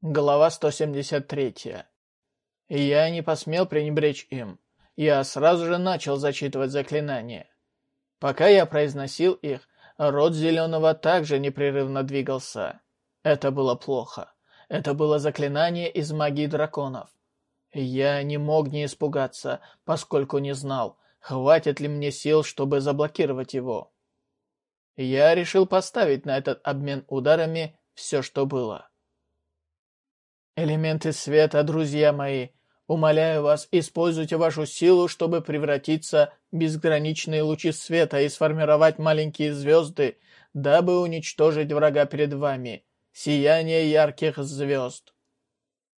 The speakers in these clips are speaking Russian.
Глава 173. Я не посмел пренебречь им. Я сразу же начал зачитывать заклинания. Пока я произносил их, рот Зеленого также непрерывно двигался. Это было плохо. Это было заклинание из магии драконов. Я не мог не испугаться, поскольку не знал, хватит ли мне сил, чтобы заблокировать его. Я решил поставить на этот обмен ударами все, что было. Элементы света, друзья мои, умоляю вас, используйте вашу силу, чтобы превратиться в безграничные лучи света и сформировать маленькие звезды, дабы уничтожить врага перед вами. Сияние ярких звезд.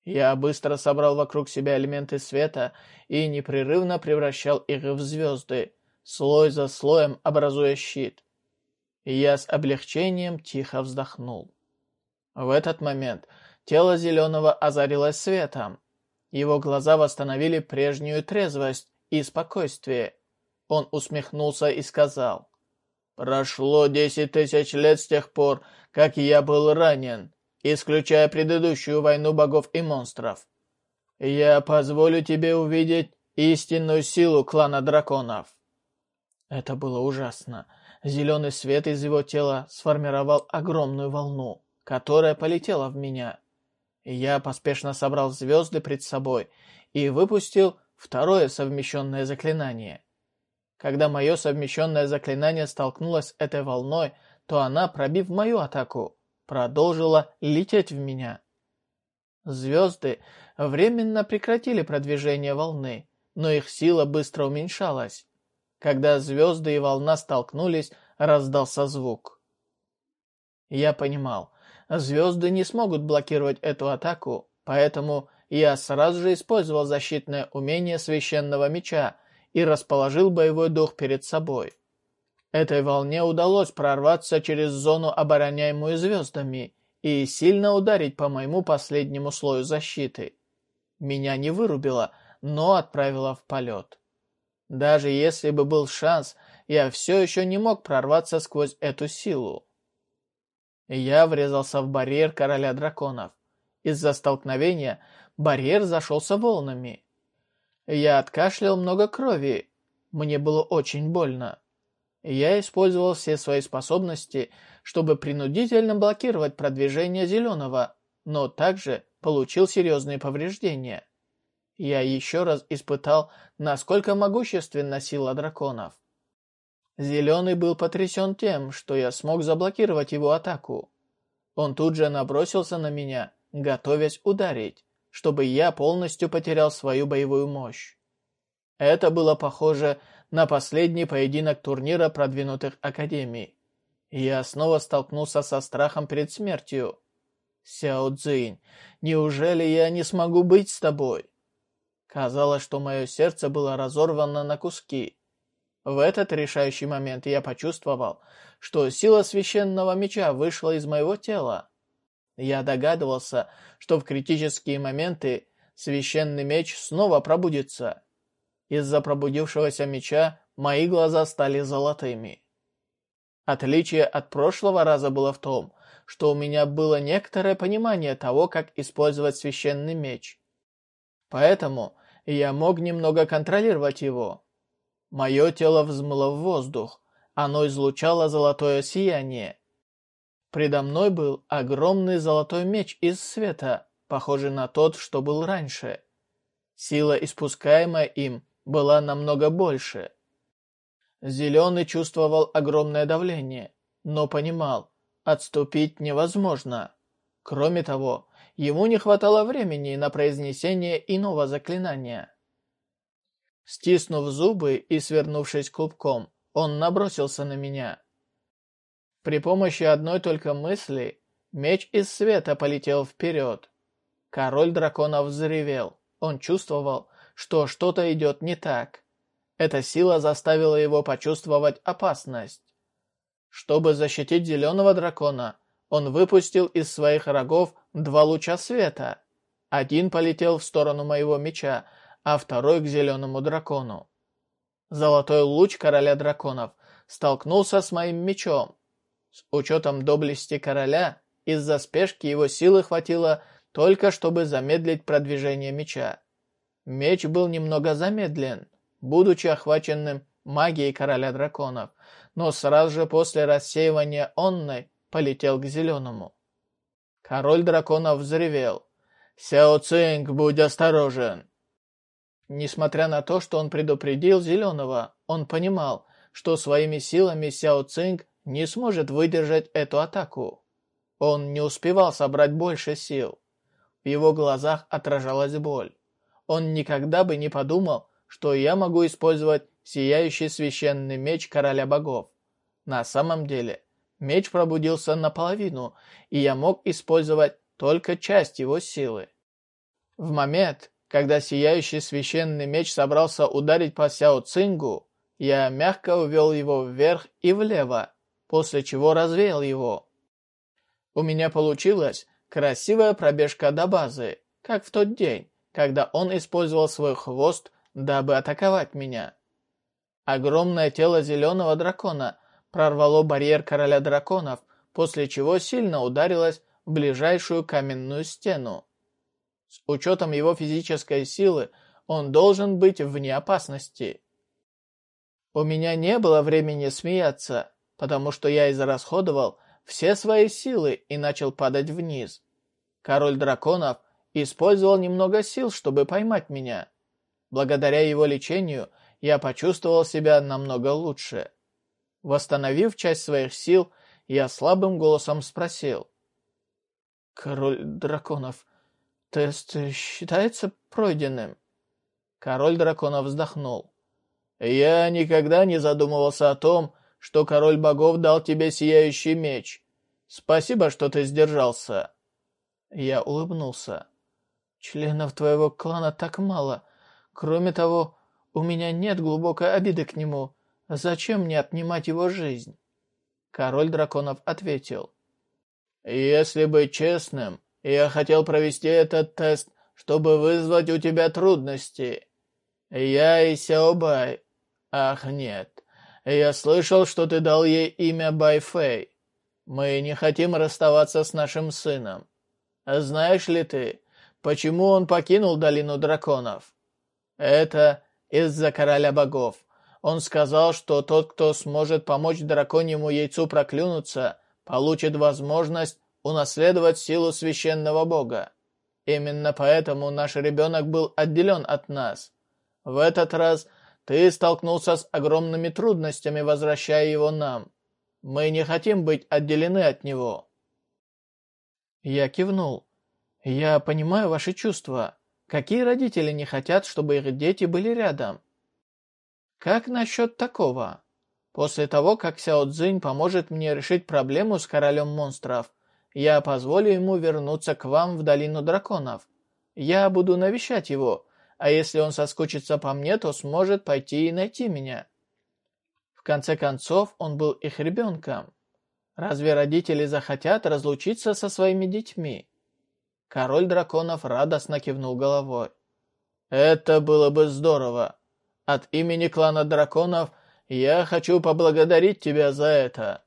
Я быстро собрал вокруг себя элементы света и непрерывно превращал их в звезды, слой за слоем образуя щит. Я с облегчением тихо вздохнул. В этот момент Тело Зеленого озарилось светом. Его глаза восстановили прежнюю трезвость и спокойствие. Он усмехнулся и сказал, «Прошло десять тысяч лет с тех пор, как я был ранен, исключая предыдущую войну богов и монстров. Я позволю тебе увидеть истинную силу клана драконов». Это было ужасно. Зеленый свет из его тела сформировал огромную волну, которая полетела в меня. Я поспешно собрал звезды пред собой и выпустил второе совмещенное заклинание. Когда мое совмещенное заклинание столкнулось с этой волной, то она, пробив мою атаку, продолжила лететь в меня. Звезды временно прекратили продвижение волны, но их сила быстро уменьшалась. Когда звезды и волна столкнулись, раздался звук. Я понимал, Звезды не смогут блокировать эту атаку, поэтому я сразу же использовал защитное умение священного меча и расположил боевой дух перед собой. Этой волне удалось прорваться через зону, обороняемую звездами, и сильно ударить по моему последнему слою защиты. Меня не вырубило, но отправило в полет. Даже если бы был шанс, я все еще не мог прорваться сквозь эту силу. Я врезался в барьер короля драконов. Из-за столкновения барьер зашелся волнами. Я откашлял много крови. Мне было очень больно. Я использовал все свои способности, чтобы принудительно блокировать продвижение Зеленого, но также получил серьезные повреждения. Я еще раз испытал, насколько могущественна сила драконов. Зеленый был потрясен тем, что я смог заблокировать его атаку. Он тут же набросился на меня, готовясь ударить, чтобы я полностью потерял свою боевую мощь. Это было похоже на последний поединок турнира продвинутых академий. Я снова столкнулся со страхом перед смертью. «Сяо Цзинь, неужели я не смогу быть с тобой?» Казалось, что мое сердце было разорвано на куски. В этот решающий момент я почувствовал, что сила священного меча вышла из моего тела. Я догадывался, что в критические моменты священный меч снова пробудится. Из-за пробудившегося меча мои глаза стали золотыми. Отличие от прошлого раза было в том, что у меня было некоторое понимание того, как использовать священный меч. Поэтому я мог немного контролировать его. Мое тело взмыло в воздух. Оно излучало золотое сияние. Предо мной был огромный золотой меч из света, похожий на тот, что был раньше. Сила, испускаемая им, была намного больше. Зеленый чувствовал огромное давление, но понимал, отступить невозможно. Кроме того, ему не хватало времени на произнесение иного заклинания. Стиснув зубы и свернувшись клубком, он набросился на меня. При помощи одной только мысли меч из света полетел вперед. Король драконов взревел. Он чувствовал, что что-то идет не так. Эта сила заставила его почувствовать опасность. Чтобы защитить зеленого дракона, он выпустил из своих рогов два луча света. Один полетел в сторону моего меча, а второй к зеленому дракону. Золотой луч короля драконов столкнулся с моим мечом. С учетом доблести короля, из-за спешки его силы хватило только чтобы замедлить продвижение меча. Меч был немного замедлен, будучи охваченным магией короля драконов, но сразу же после рассеивания онной полетел к зеленому. Король драконов взревел. «Сяо Цинг, будь осторожен!» Несмотря на то, что он предупредил Зеленого, он понимал, что своими силами Сяо Цинг не сможет выдержать эту атаку. Он не успевал собрать больше сил. В его глазах отражалась боль. Он никогда бы не подумал, что я могу использовать сияющий священный меч короля богов. На самом деле, меч пробудился наполовину, и я мог использовать только часть его силы. В момент, когда сияющий священный меч собрался ударить по Сяо Цингу, я мягко увел его вверх и влево, после чего развеял его. У меня получилась красивая пробежка до базы, как в тот день, когда он использовал свой хвост, дабы атаковать меня. Огромное тело зеленого дракона прорвало барьер короля драконов, после чего сильно ударилось в ближайшую каменную стену. С учетом его физической силы, он должен быть вне опасности. У меня не было времени смеяться, потому что я израсходовал все свои силы и начал падать вниз. Король драконов использовал немного сил, чтобы поймать меня. Благодаря его лечению я почувствовал себя намного лучше. Восстановив часть своих сил, я слабым голосом спросил. «Король драконов, тест считается пройденным?» Король драконов вздохнул. «Я никогда не задумывался о том, что король богов дал тебе сияющий меч. Спасибо, что ты сдержался». Я улыбнулся. «Членов твоего клана так мало. Кроме того, у меня нет глубокой обиды к нему. Зачем мне отнимать его жизнь?» Король драконов ответил. «Если быть честным, я хотел провести этот тест, чтобы вызвать у тебя трудности. Я и Сяобай. Ах, нет. Я слышал, что ты дал ей имя Байфэй. Мы не хотим расставаться с нашим сыном. Знаешь ли ты, почему он покинул Долину Драконов? Это из-за Короля Богов. Он сказал, что тот, кто сможет помочь драконьему яйцу проклюнуться, получит возможность унаследовать силу священного бога. Именно поэтому наш ребенок был отделен от нас. В этот раз ты столкнулся с огромными трудностями, возвращая его нам. Мы не хотим быть отделены от него». Я кивнул. «Я понимаю ваши чувства. Какие родители не хотят, чтобы их дети были рядом?» «Как насчет такого? После того, как Сяо Цзинь поможет мне решить проблему с королем монстров, я позволю ему вернуться к вам в долину драконов. Я буду навещать его, а если он соскучится по мне, то сможет пойти и найти меня. В конце концов, он был их ребенком. Разве родители захотят разлучиться со своими детьми? Король драконов радостно кивнул головой. Это было бы здорово. От имени клана драконов я хочу поблагодарить тебя за это.